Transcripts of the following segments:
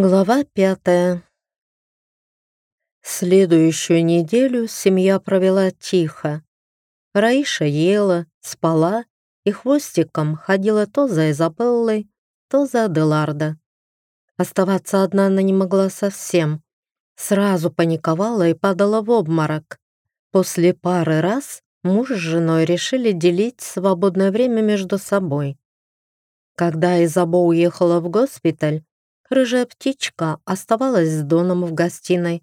Глава пятая. Следующую неделю семья провела тихо. Раиша ела, спала и хвостиком ходила то за Изабеллой, то за Аделардо. Оставаться одна она не могла совсем. Сразу паниковала и падала в обморок. После пары раз муж с женой решили делить свободное время между собой. Когда Изабо уехала в госпиталь, рыжая птичка оставалась с Доном в гостиной.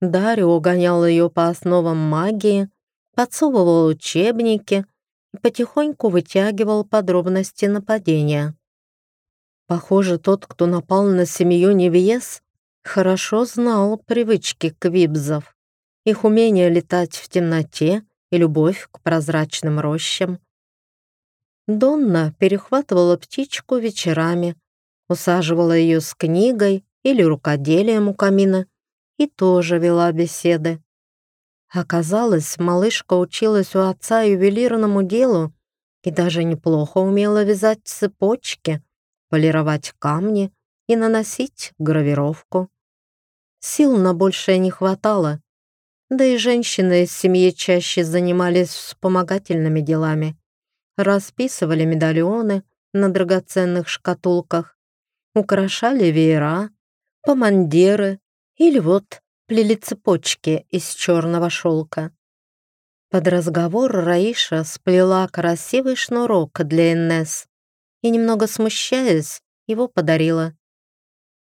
Дарио гонял ее по основам магии, подсовывал учебники и потихоньку вытягивал подробности нападения. Похоже, тот, кто напал на семью Невьес, хорошо знал привычки квибзов, их умение летать в темноте и любовь к прозрачным рощам. Донна перехватывала птичку вечерами, усаживала ее с книгой или рукоделием у камина и тоже вела беседы. Оказалось, малышка училась у отца ювелирному делу и даже неплохо умела вязать цепочки, полировать камни и наносить гравировку. Сил на большее не хватало, да и женщины из семьи чаще занимались вспомогательными делами. Расписывали медальоны на драгоценных шкатулках, украшали веера, помандеры или вот плели цепочки из черного шелка. Под разговор Раиша сплела красивый шнурок для Иннес и, немного смущаясь, его подарила.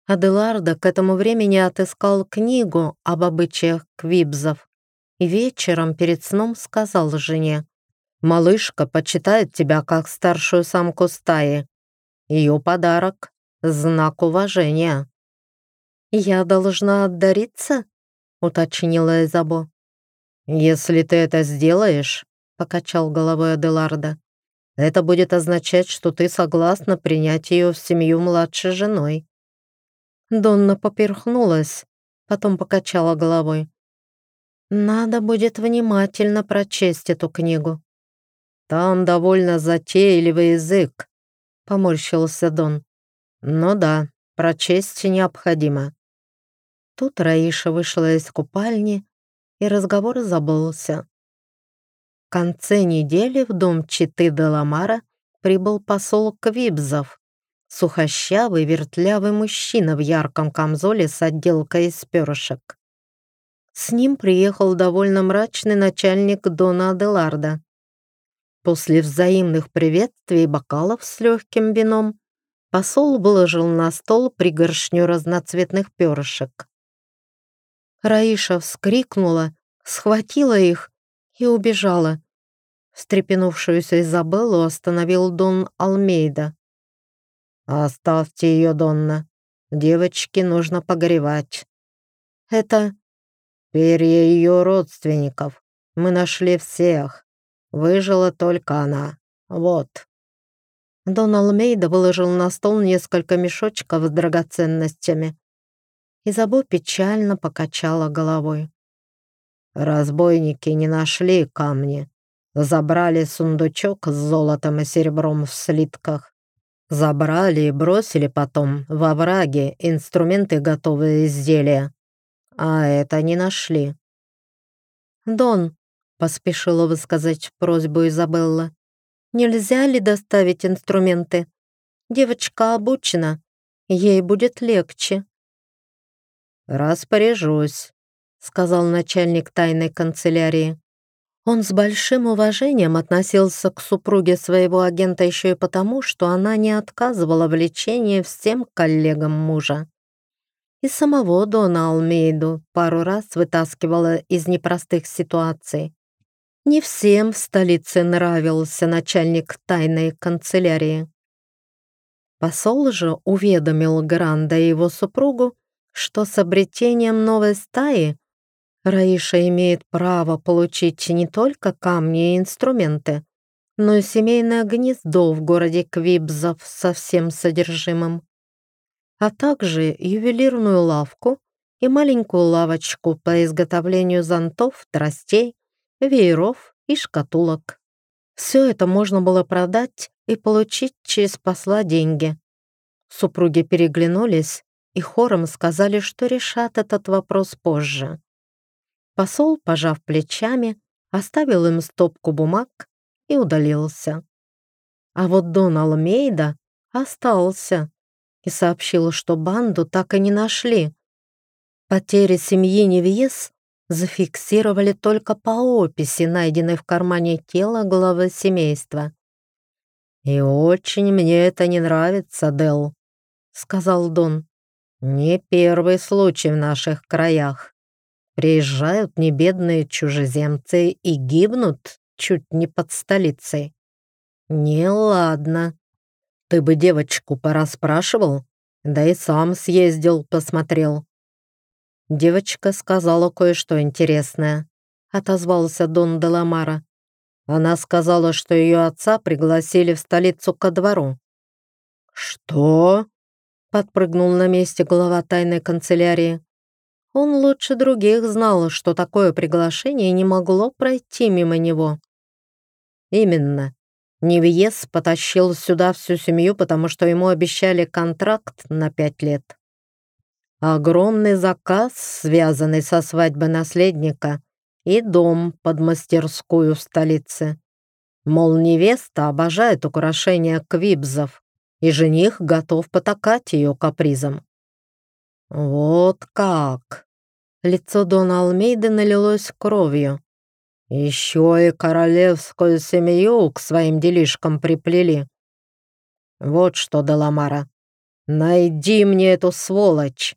Аделарда к этому времени отыскал книгу об обычаях квибзов и вечером перед сном сказал жене, «Малышка почитает тебя как старшую самку стаи. Ее подарок знак уважения». «Я должна отдариться?» — уточнила Изабо. «Если ты это сделаешь», — покачал головой Аделарда, «это будет означать, что ты согласна принять ее в семью младшей женой». Донна поперхнулась, потом покачала головой. «Надо будет внимательно прочесть эту книгу». «Там довольно затейливый язык», — поморщился Дон. Ну да, прочесть необходимо. Тут Раиша вышла из купальни, и разговор забылся. В конце недели в дом Читы Деламара прибыл посол Квибзов, сухощавый, вертлявый мужчина в ярком камзоле с отделкой из перышек. С ним приехал довольно мрачный начальник Дона Аделарда. После взаимных приветствий и бокалов с легким вином Посол выложил на стол пригоршню разноцветных перышек. Раиша вскрикнула, схватила их и убежала. Встрепенувшуюся Изабеллу остановил Дон Алмейда. «Оставьте ее, Донна. Девочке нужно погоревать». «Это...» «Перья ее родственников. Мы нашли всех. Выжила только она. Вот». Дон Алмейда выложил на стол несколько мешочков с драгоценностями. Изабо печально покачала головой. Разбойники не нашли камни. Забрали сундучок с золотом и серебром в слитках. Забрали и бросили потом во враге инструменты готовые изделия. А это не нашли. «Дон», — поспешила высказать просьбу Изабелла, Нельзя ли доставить инструменты? Девочка обучена, ей будет легче. «Распоряжусь», — сказал начальник тайной канцелярии. Он с большим уважением относился к супруге своего агента еще и потому, что она не отказывала в лечении всем коллегам мужа. И самого Дона Алмейду пару раз вытаскивала из непростых ситуаций. Не всем в столице нравился начальник тайной канцелярии. Посол же уведомил Гранда и его супругу, что с обретением новой стаи Раиша имеет право получить не только камни и инструменты, но и семейное гнездо в городе Квибзов со всем содержимым, а также ювелирную лавку и маленькую лавочку по изготовлению зонтов, тростей, вееров и шкатулок. Все это можно было продать и получить через посла деньги. Супруги переглянулись, и хором сказали, что решат этот вопрос позже. Посол, пожав плечами, оставил им стопку бумаг и удалился. А вот Дон Алмейда остался и сообщил, что банду так и не нашли. Потери семьи Невьес зафиксировали только по описи, найденной в кармане тела главы семейства. «И очень мне это не нравится, Дел», — сказал Дон. «Не первый случай в наших краях. Приезжают небедные чужеземцы и гибнут чуть не под столицей. Неладно. Ты бы девочку пораспрашивал, да и сам съездил, посмотрел. Девочка сказала кое-что интересное. Отозвался Дон Деламара. Она сказала, что ее отца пригласили в столицу ко двору. «Что?» — подпрыгнул на месте глава тайной канцелярии. Он лучше других знал, что такое приглашение не могло пройти мимо него. «Именно. Невьес потащил сюда всю семью, потому что ему обещали контракт на пять лет. Огромный заказ, связанный со свадьбой наследника, и дом под мастерскую в столице. Мол, невеста обожает украшения квибзов, и жених готов потакать ее капризом. Вот как! Лицо Дона Алмейда налилось кровью. Еще и королевскую семью к своим делишкам приплели. Вот что, Деламара, найди мне эту сволочь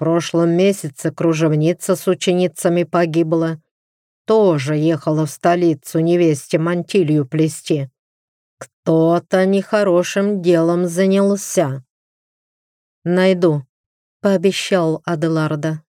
прошлом месяце кружевница с ученицами погибла. Тоже ехала в столицу невесте мантилью плести. Кто-то нехорошим делом занялся. «Найду», — пообещал Аделарда.